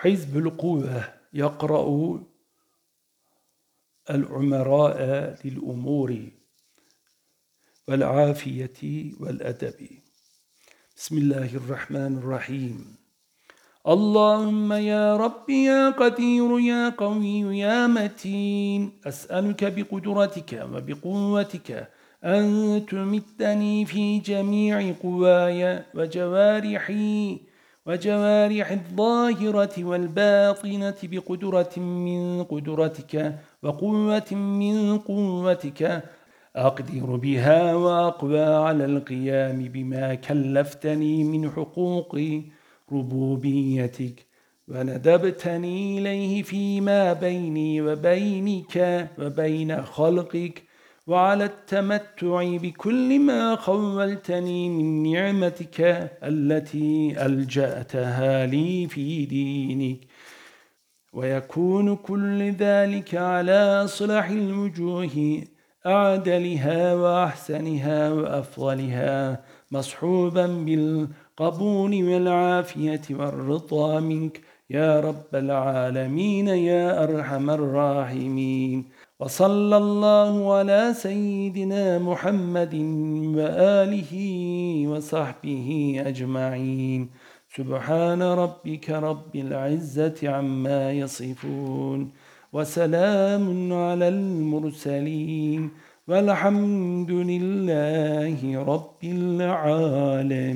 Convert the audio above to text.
حزب القوة يقرأ العمراء للأمور والعافية والأدب. بسم الله الرحمن الرحيم. اللهم يا رب يا قدير يا قوي يا متين أسألك بقدرتك وبقوتك أن تمتني في جميع قواي وجوارحي وجوارح الظاهرة والباطنة بقدرة من قدرتك وقوة من قوتك. أقدر بها وأقوى على القيام بما كلفتني من حقوق ربوبيتك. وندبتني إليه فيما بيني وبينك وبين خلقك. وعلى التمتع بكل ما خولتني من نعمتك التي ألجأتها لي في دينك. ويكون كل ذلك على صلح الوجوه أعدلها وأحسنها وأفضلها مصحوبا بالقبول والعافية والرضا منك. يا رب العالمين يا أرحم الراحمين. وصلى الله على سيدنا محمد وآله وصحبه أجمعين. سبحان ربك رب العزة عما يصفون. وسلام على المرسلين. والحمد لله رب العالمين.